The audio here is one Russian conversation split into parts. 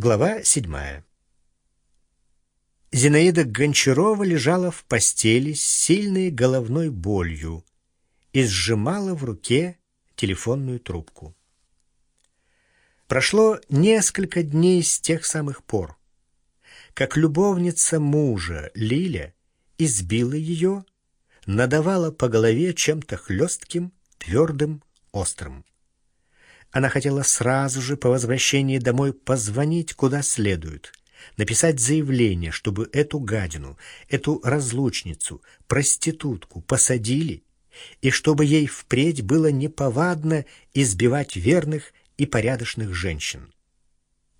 Глава седьмая. Зинаида Гончарова лежала в постели с сильной головной болью и сжимала в руке телефонную трубку. Прошло несколько дней с тех самых пор, как любовница мужа Лиля избила ее, надавала по голове чем-то хлестким, твердым, острым. Она хотела сразу же по возвращении домой позвонить куда следует, написать заявление, чтобы эту гадину, эту разлучницу, проститутку посадили, и чтобы ей впредь было неповадно избивать верных и порядочных женщин.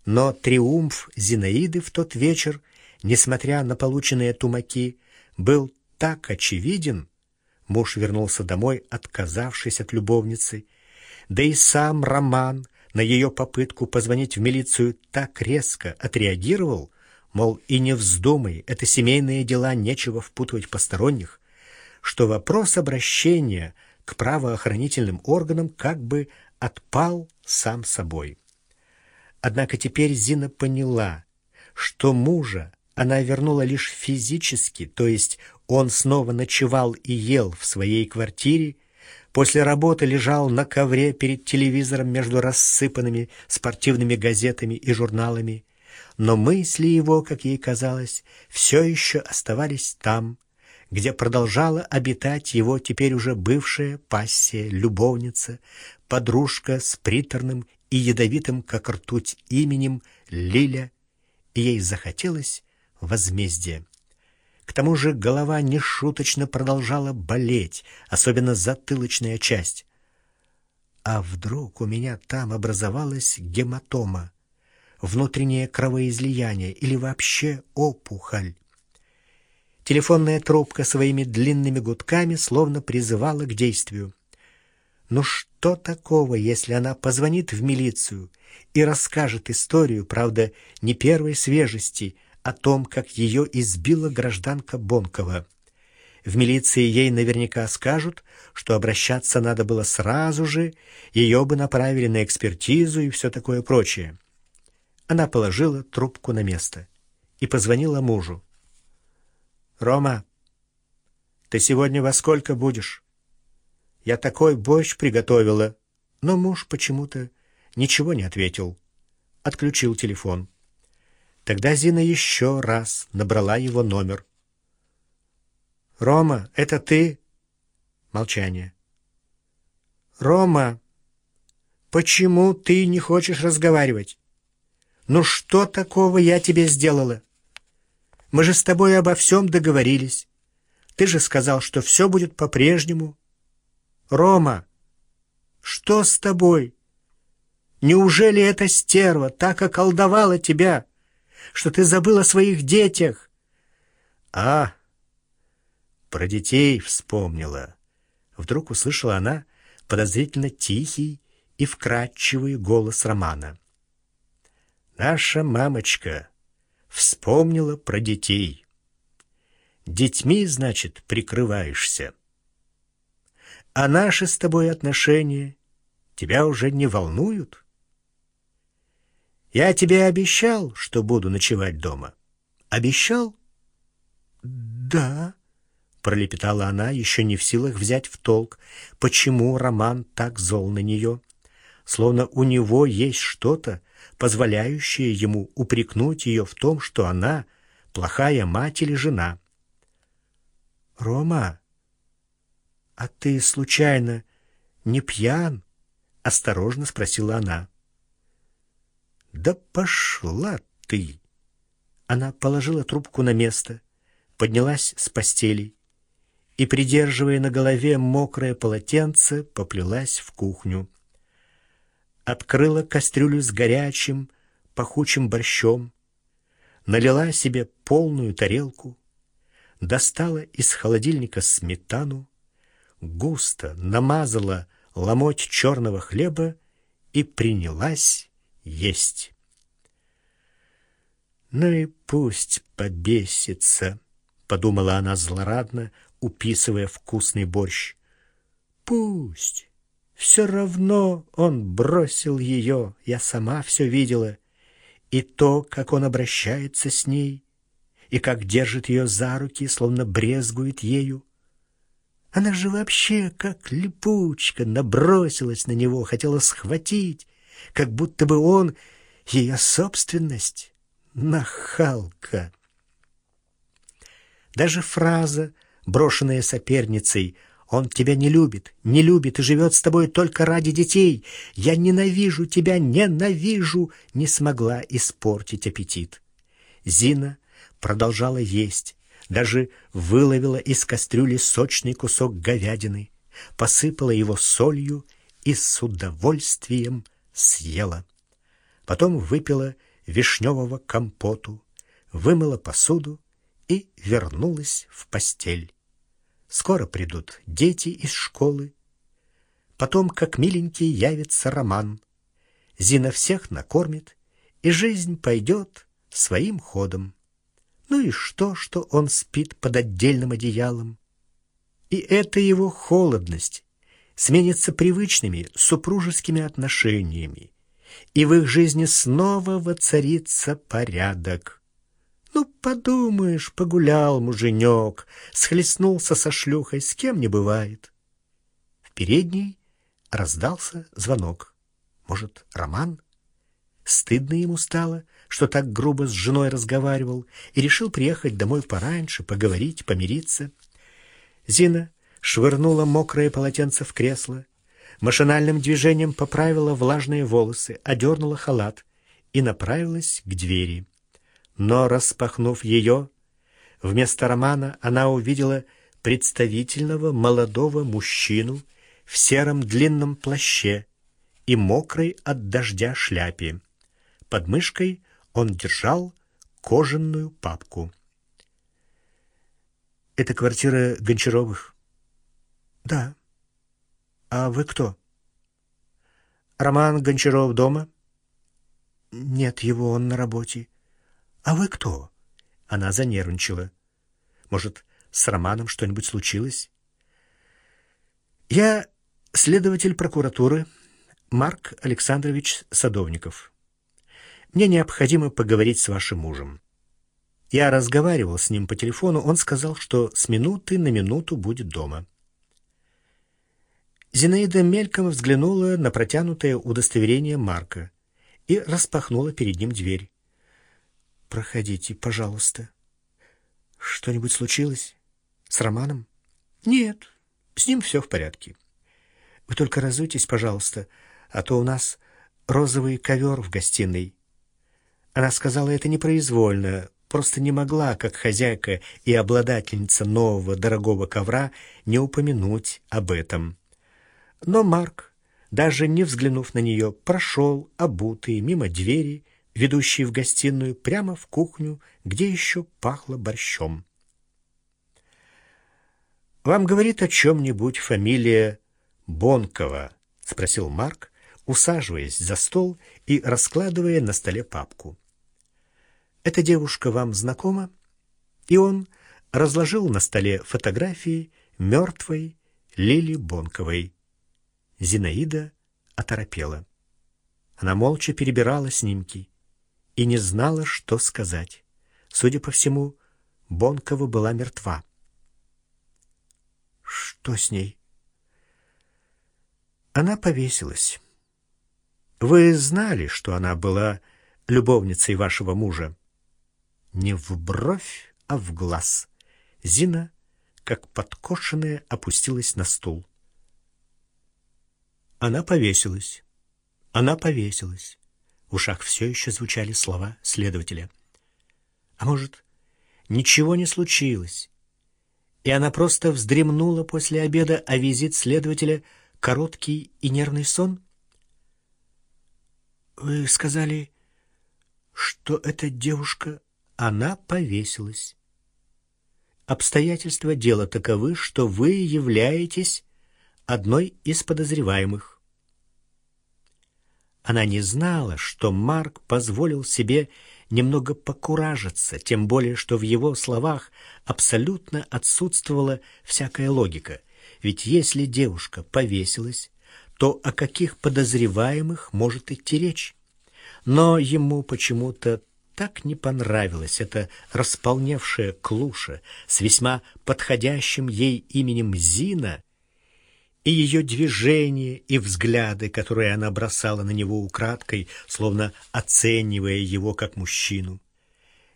Но триумф Зинаиды в тот вечер, несмотря на полученные тумаки, был так очевиден, муж вернулся домой, отказавшись от любовницы, да и сам Роман на ее попытку позвонить в милицию так резко отреагировал, мол, и не вздумай, это семейные дела, нечего впутывать посторонних, что вопрос обращения к правоохранительным органам как бы отпал сам собой. Однако теперь Зина поняла, что мужа она вернула лишь физически, то есть он снова ночевал и ел в своей квартире, После работы лежал на ковре перед телевизором между рассыпанными спортивными газетами и журналами, но мысли его, как ей казалось, все еще оставались там, где продолжала обитать его теперь уже бывшая пассия, любовница, подружка с приторным и ядовитым, как ртуть, именем Лиля, и ей захотелось возмездия. К тому же голова нешуточно продолжала болеть, особенно затылочная часть. А вдруг у меня там образовалась гематома, внутреннее кровоизлияние или вообще опухоль? Телефонная трубка своими длинными гудками словно призывала к действию. Но что такого, если она позвонит в милицию и расскажет историю, правда, не первой свежести, о том, как ее избила гражданка Бонкова. В милиции ей наверняка скажут, что обращаться надо было сразу же, ее бы направили на экспертизу и все такое прочее. Она положила трубку на место и позвонила мужу. «Рома, ты сегодня во сколько будешь?» «Я такой борщ приготовила». Но муж почему-то ничего не ответил. Отключил телефон. Тогда Зина еще раз набрала его номер. «Рома, это ты?» Молчание. «Рома, почему ты не хочешь разговаривать? Ну что такого я тебе сделала? Мы же с тобой обо всем договорились. Ты же сказал, что все будет по-прежнему. Рома, что с тобой? Неужели эта стерва так околдовала тебя?» Что ты забыл о своих детях. А, про детей вспомнила. Вдруг услышала она подозрительно тихий и вкрадчивый голос Романа. Наша мамочка вспомнила про детей. Детьми, значит, прикрываешься. А наши с тобой отношения тебя уже не волнуют? Я тебе обещал, что буду ночевать дома. Обещал? Да, пролепетала она, еще не в силах взять в толк, почему Роман так зол на нее, словно у него есть что-то, позволяющее ему упрекнуть ее в том, что она плохая мать или жена. Рома, а ты случайно не пьян? осторожно спросила она. «Да пошла ты!» Она положила трубку на место, поднялась с постели и, придерживая на голове мокрое полотенце, поплелась в кухню. Открыла кастрюлю с горячим, пахучим борщом, налила себе полную тарелку, достала из холодильника сметану, густо намазала ломоть черного хлеба и принялась есть. «Ну и пусть побесится», — подумала она злорадно, уписывая вкусный борщ. «Пусть. Все равно он бросил ее, я сама все видела, и то, как он обращается с ней, и как держит ее за руки, словно брезгует ею. Она же вообще, как липучка, набросилась на него, хотела схватить, как будто бы он ее собственность. Нахалка! Даже фраза, брошенная соперницей «Он тебя не любит, не любит и живет с тобой только ради детей. Я ненавижу тебя, ненавижу!» не смогла испортить аппетит. Зина продолжала есть, даже выловила из кастрюли сочный кусок говядины, посыпала его солью и с удовольствием съела. Потом выпила вишневого компоту, вымыла посуду и вернулась в постель. Скоро придут дети из школы. Потом, как миленький, явится роман. Зина всех накормит, и жизнь пойдет своим ходом. Ну и что, что он спит под отдельным одеялом? И эта его холодность сменится привычными супружескими отношениями, и в их жизни снова воцарится порядок. Ну, подумаешь, погулял муженек, схлестнулся со шлюхой, с кем не бывает. В передней раздался звонок. Может, Роман? Стыдно ему стало, что так грубо с женой разговаривал, и решил приехать домой пораньше, поговорить, помириться. Зина швырнула мокрое полотенце в кресло, машинальным движением поправила влажные волосы, одернула халат и направилась к двери. Но, распахнув ее, вместо романа она увидела представительного молодого мужчину в сером длинном плаще и мокрой от дождя шляпе. Под мышкой он держал кожаную папку. «Это квартира Гончаровых?» «Да». «А вы кто?» «Роман Гончаров дома?» «Нет его, он на работе». «А вы кто?» Она занервничала. «Может, с Романом что-нибудь случилось?» «Я следователь прокуратуры Марк Александрович Садовников». Мне необходимо поговорить с вашим мужем. Я разговаривал с ним по телефону, он сказал, что с минуты на минуту будет дома. Зинаида мельком взглянула на протянутое удостоверение Марка и распахнула перед ним дверь. «Проходите, пожалуйста. Что-нибудь случилось? С Романом?» «Нет, с ним все в порядке. Вы только разуйтесь, пожалуйста, а то у нас розовый ковер в гостиной. Она сказала это непроизвольно, просто не могла, как хозяйка и обладательница нового дорогого ковра, не упомянуть об этом. Но Марк, даже не взглянув на нее, прошел, обутый, мимо двери, ведущей в гостиную, прямо в кухню, где еще пахло борщом. «Вам говорит о чем-нибудь фамилия Бонкова?» — спросил Марк, усаживаясь за стол и раскладывая на столе папку. «Эта девушка вам знакома?» И он разложил на столе фотографии мертвой Лили Бонковой. Зинаида оторопела. Она молча перебирала снимки и не знала, что сказать. Судя по всему, Бонкова была мертва. «Что с ней?» Она повесилась. Вы знали, что она была любовницей вашего мужа? Не в бровь, а в глаз. Зина, как подкошенная, опустилась на стул. Она повесилась. Она повесилась. В ушах все еще звучали слова следователя. А может, ничего не случилось, и она просто вздремнула после обеда, а визит следователя — короткий и нервный сон — вы сказали, что эта девушка, она повесилась. Обстоятельства дела таковы, что вы являетесь одной из подозреваемых. Она не знала, что Марк позволил себе немного покуражиться, тем более, что в его словах абсолютно отсутствовала всякая логика. Ведь если девушка повесилась, то о каких подозреваемых может идти речь? Но ему почему-то так не понравилась эта располневшая клуша с весьма подходящим ей именем Зина, и ее движения и взгляды, которые она бросала на него украдкой, словно оценивая его как мужчину.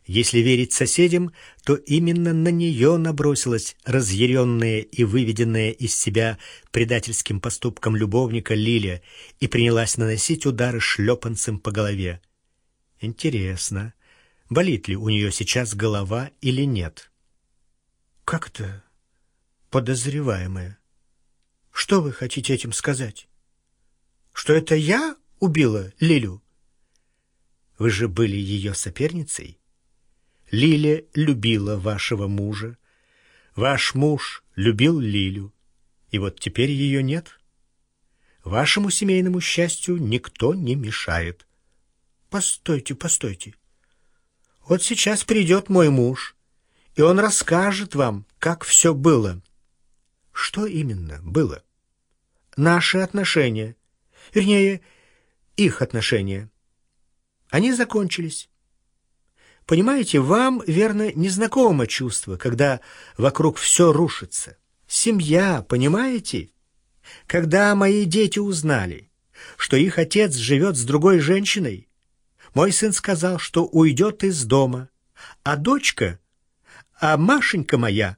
Если верить соседям, то именно на нее набросилась разъяренная и выведенная из себя предательским поступком любовника Лиля и принялась наносить удары шлепанцем по голове. Интересно, болит ли у нее сейчас голова или нет? Как это подозреваемая? Что вы хотите этим сказать? Что это я убила Лилю? Вы же были ее соперницей? Лиля любила вашего мужа. Ваш муж любил Лилю. И вот теперь ее нет. Вашему семейному счастью никто не мешает. Постойте, постойте. Вот сейчас придет мой муж, и он расскажет вам, как все было. Что именно было? Наши отношения. Вернее, их отношения. Они закончились. Понимаете, вам, верно, незнакомо чувство, когда вокруг все рушится. Семья, понимаете? Когда мои дети узнали, что их отец живет с другой женщиной, мой сын сказал, что уйдет из дома, а дочка, а Машенька моя,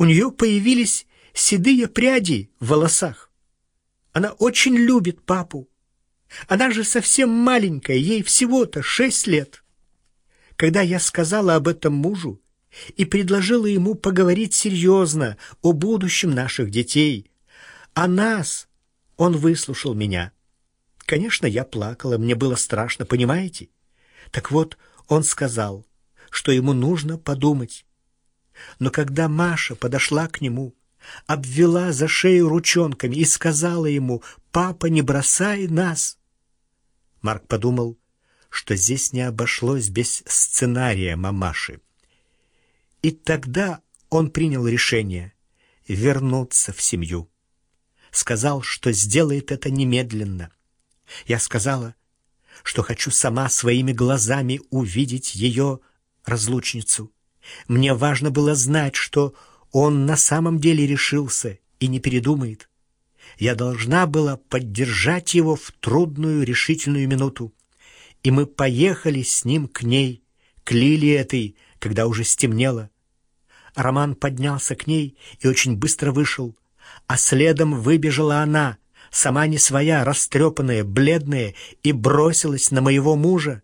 у нее появились седые пряди в волосах. Она очень любит папу. Она же совсем маленькая, ей всего-то шесть лет. Когда я сказала об этом мужу и предложила ему поговорить серьезно о будущем наших детей, о нас, он выслушал меня. Конечно, я плакала, мне было страшно, понимаете? Так вот, он сказал, что ему нужно подумать. Но когда Маша подошла к нему, обвела за шею ручонками и сказала ему «Папа, не бросай нас!» Марк подумал, что здесь не обошлось без сценария мамаши. И тогда он принял решение вернуться в семью. Сказал, что сделает это немедленно. Я сказала, что хочу сама своими глазами увидеть ее разлучницу. Мне важно было знать, что он на самом деле решился и не передумает. Я должна была поддержать его в трудную решительную минуту и мы поехали с ним к ней, к Лиле этой, когда уже стемнело. Роман поднялся к ней и очень быстро вышел, а следом выбежала она, сама не своя, растрепанная, бледная, и бросилась на моего мужа.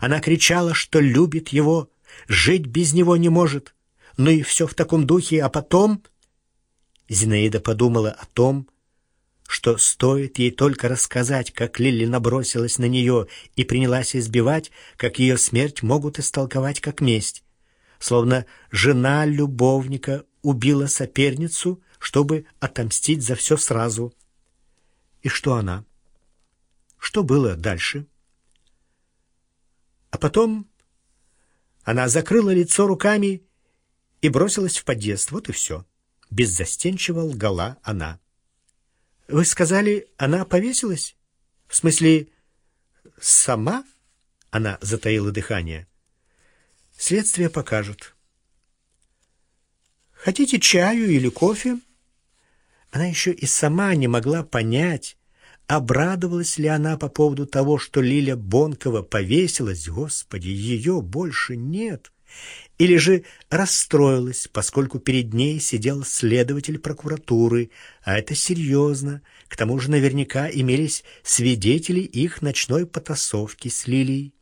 Она кричала, что любит его, жить без него не может. Ну и все в таком духе, а потом... Зинаида подумала о том, что стоит ей только рассказать, как Лили набросилась на нее и принялась избивать, как ее смерть могут истолковать как месть. Словно жена любовника убила соперницу, чтобы отомстить за все сразу. И что она? Что было дальше? А потом она закрыла лицо руками и бросилась в подъезд. Вот и все. Беззастенчиво лгала она. Вы сказали, она повесилась? В смысле, сама? Она затаила дыхание. Следствие покажет. Хотите чаю или кофе? Она еще и сама не могла понять, обрадовалась ли она по поводу того, что Лиля Бонкова повесилась. Господи, ее больше нет. Или же расстроилась, поскольку перед ней сидел следователь прокуратуры, а это серьезно. К тому же наверняка имелись свидетели их ночной потасовки с Лилией.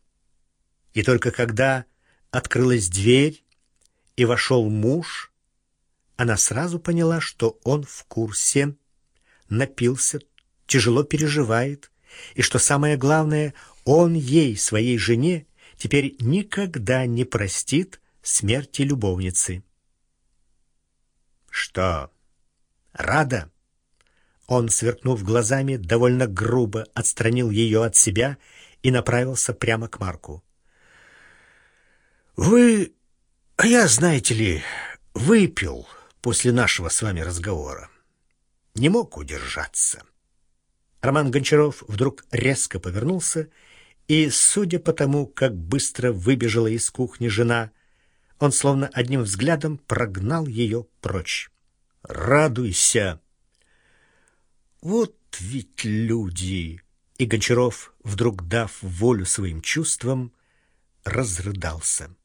И только когда открылась дверь и вошел муж, она сразу поняла, что он в курсе, напился, тяжело переживает, и что самое главное, он ей, своей жене, теперь никогда не простит смерти любовницы. «Что, рада?» Он, сверкнув глазами, довольно грубо отстранил ее от себя и направился прямо к Марку. «Вы... А я, знаете ли, выпил после нашего с вами разговора. Не мог удержаться». Роман Гончаров вдруг резко повернулся И, судя по тому, как быстро выбежала из кухни жена, он словно одним взглядом прогнал ее прочь. «Радуйся!» «Вот ведь люди!» И Гончаров, вдруг дав волю своим чувствам, разрыдался.